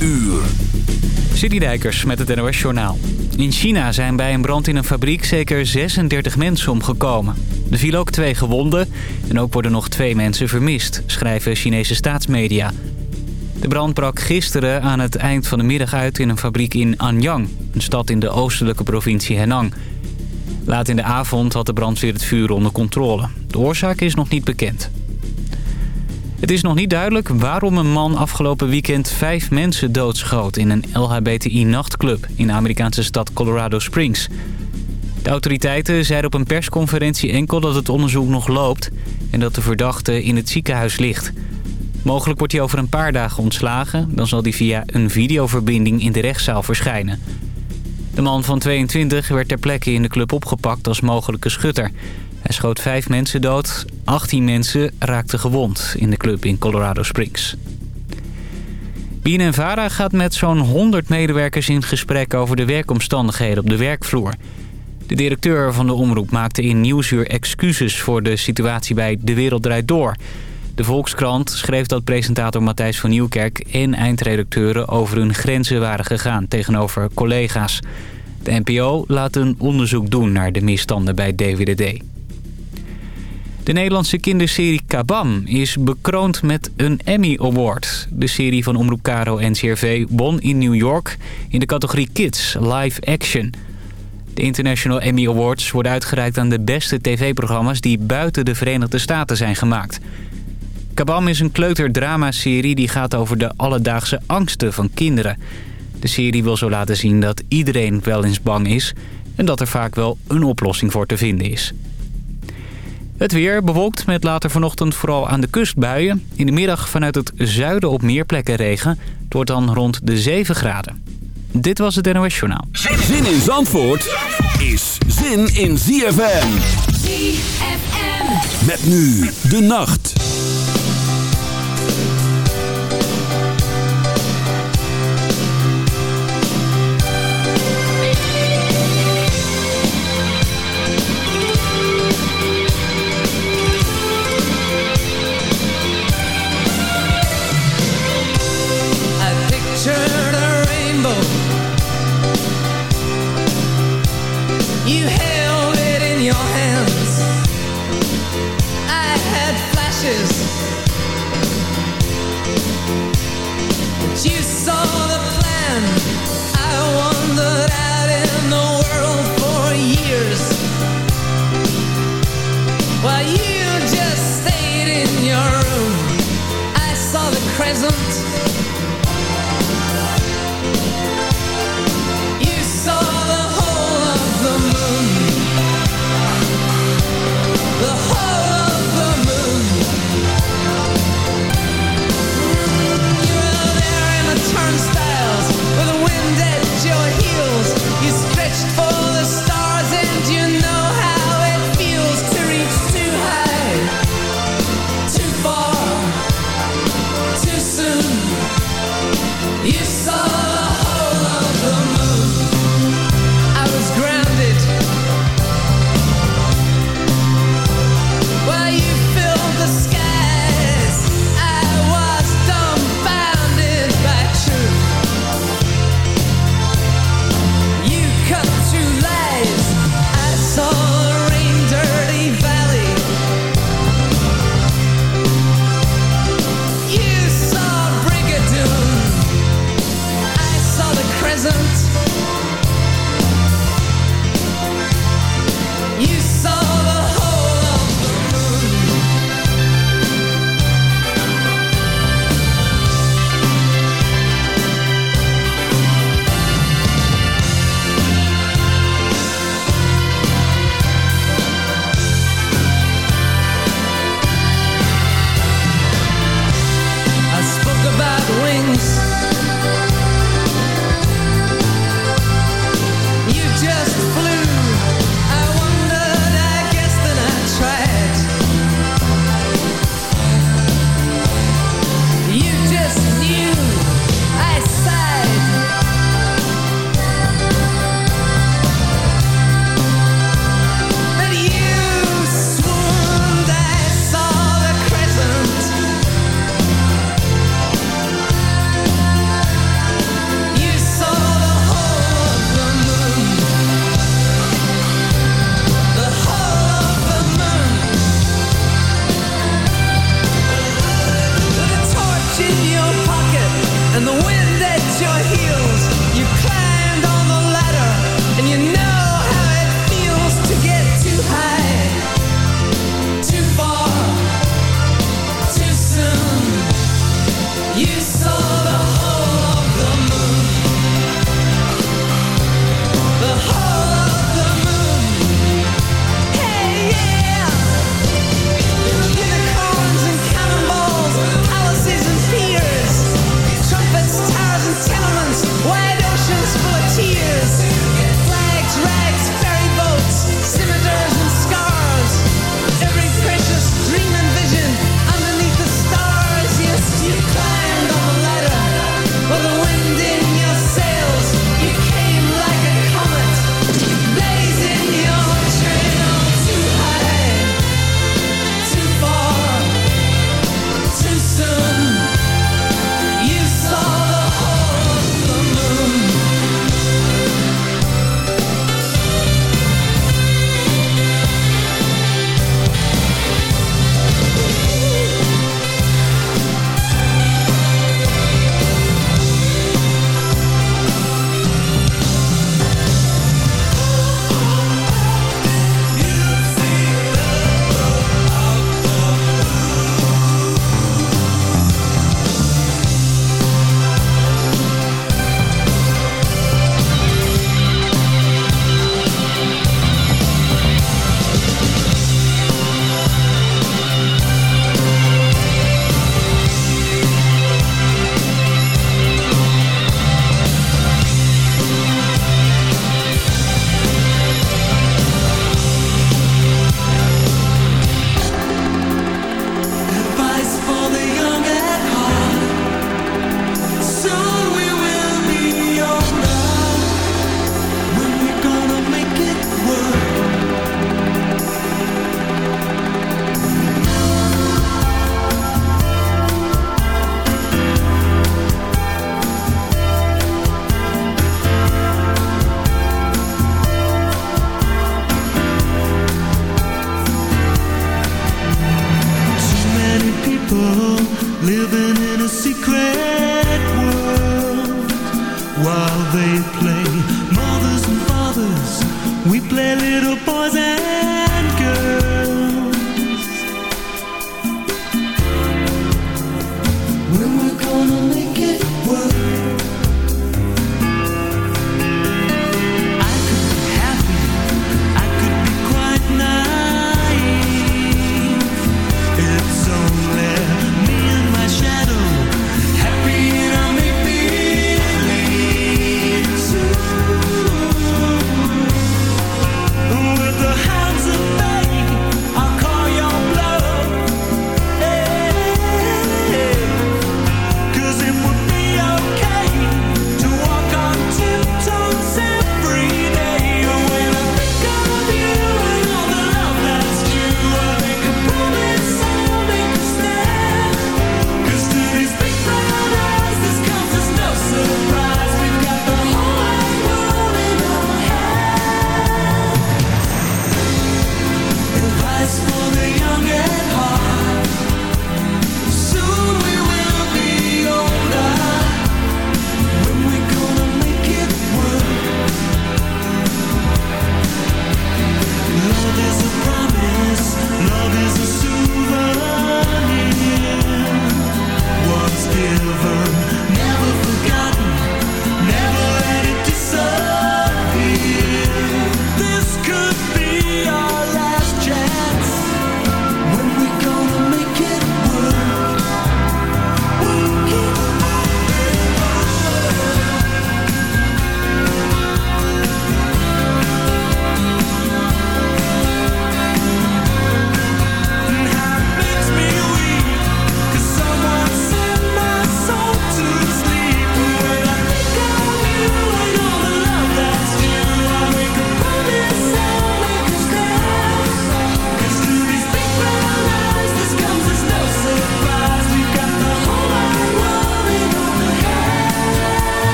uur. Citydijkers met het NOS Journaal. In China zijn bij een brand in een fabriek zeker 36 mensen omgekomen. Er vielen ook twee gewonden en ook worden nog twee mensen vermist, schrijven Chinese staatsmedia. De brand brak gisteren aan het eind van de middag uit in een fabriek in Anyang, een stad in de oostelijke provincie Henan. Laat in de avond had de brandweer het vuur onder controle. De oorzaak is nog niet bekend. Het is nog niet duidelijk waarom een man afgelopen weekend vijf mensen doodschoot... in een LHBTI-nachtclub in de Amerikaanse stad Colorado Springs. De autoriteiten zeiden op een persconferentie enkel dat het onderzoek nog loopt... en dat de verdachte in het ziekenhuis ligt. Mogelijk wordt hij over een paar dagen ontslagen. Dan zal hij via een videoverbinding in de rechtszaal verschijnen. De man van 22 werd ter plekke in de club opgepakt als mogelijke schutter... Hij schoot vijf mensen dood. 18 mensen raakten gewond in de club in Colorado Springs. BNNVARA gaat met zo'n 100 medewerkers in gesprek over de werkomstandigheden op de werkvloer. De directeur van de omroep maakte in Nieuwsuur excuses voor de situatie bij De Wereld Draait Door. De Volkskrant schreef dat presentator Matthijs van Nieuwkerk en eindredacteuren over hun grenzen waren gegaan tegenover collega's. De NPO laat een onderzoek doen naar de misstanden bij DWDD. De Nederlandse kinderserie Kabam is bekroond met een Emmy Award. De serie van Omroep Caro en CRV won in New York in de categorie Kids Live Action. De International Emmy Awards worden uitgereikt aan de beste tv-programma's die buiten de Verenigde Staten zijn gemaakt. Kabam is een kleuterdrama-serie die gaat over de alledaagse angsten van kinderen. De serie wil zo laten zien dat iedereen wel eens bang is en dat er vaak wel een oplossing voor te vinden is. Het weer bewolkt met later vanochtend vooral aan de kust buien. In de middag vanuit het zuiden op meer plekken regen. Het wordt dan rond de 7 graden. Dit was het NOS Journaal. Zin in Zandvoort is zin in ZFM. ZFM. Met nu de nacht.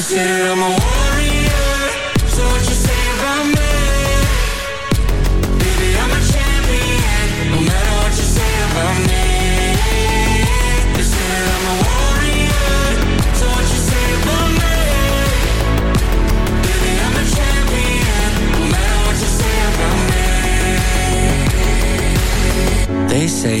They said I'm a warrior. So what you say about me? Baby, I'm a champion. No matter what you say about me. They said I'm a warrior. So what you say about me? I'm a champion. No matter what you say about me. They say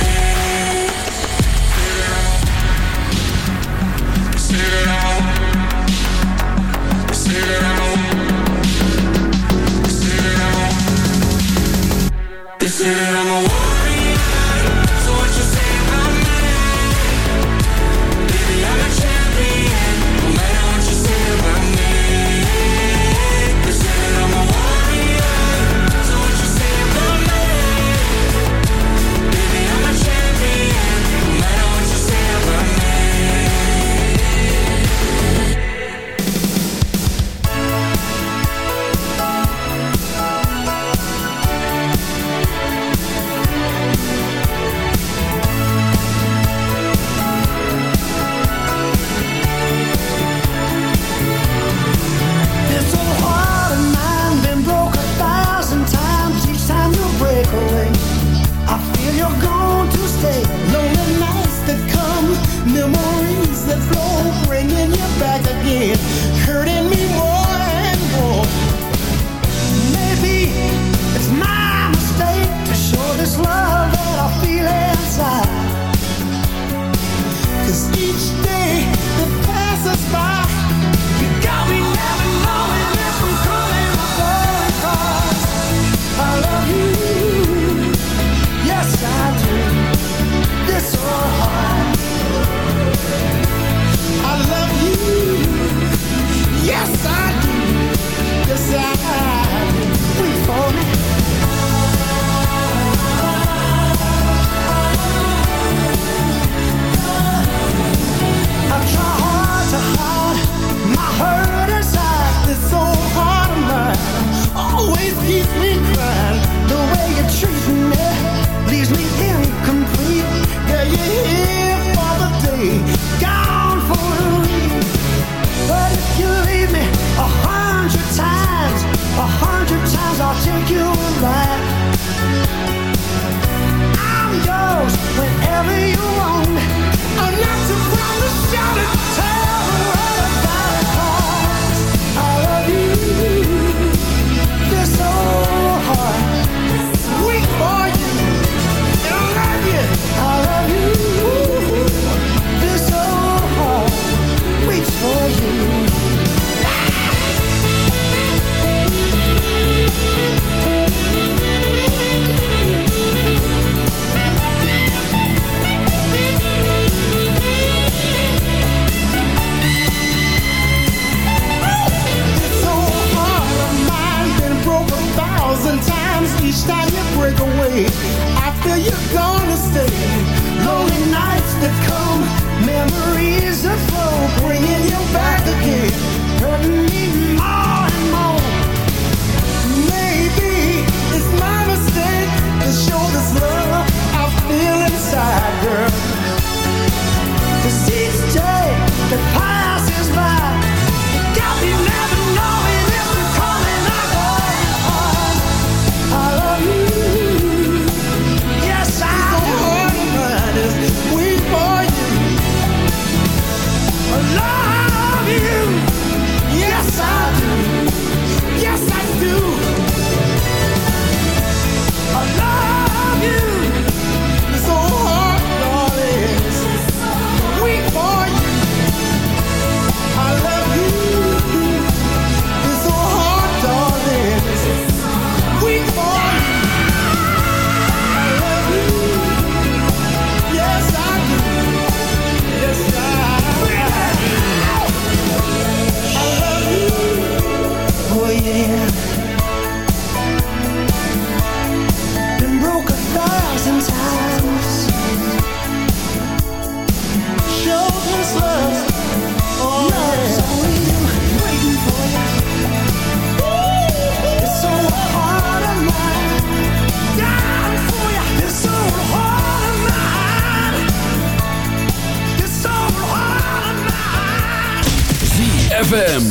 ZFM.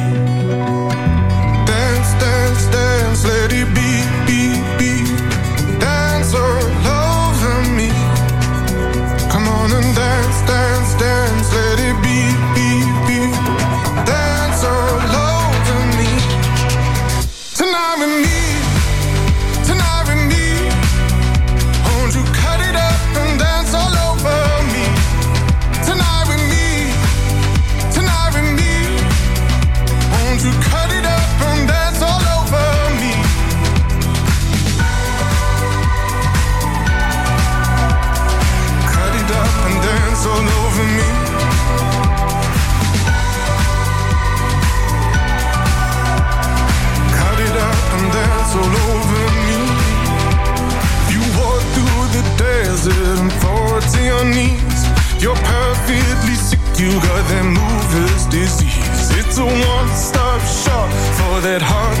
You got that moveless disease. It's a one-stop shop for that heart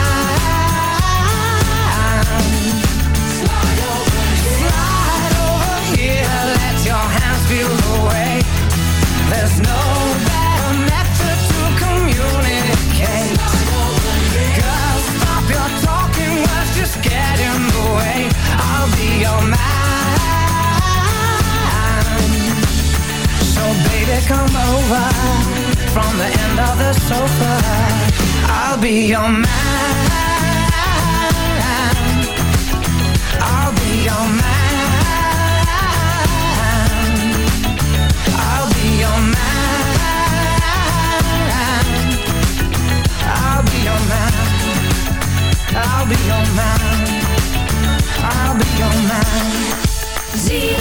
you're So baby come over From the end of the sofa. I'll be your man. I'll be your man. I'll be your man. I'll be your man. I'll be your man. Zie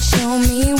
show me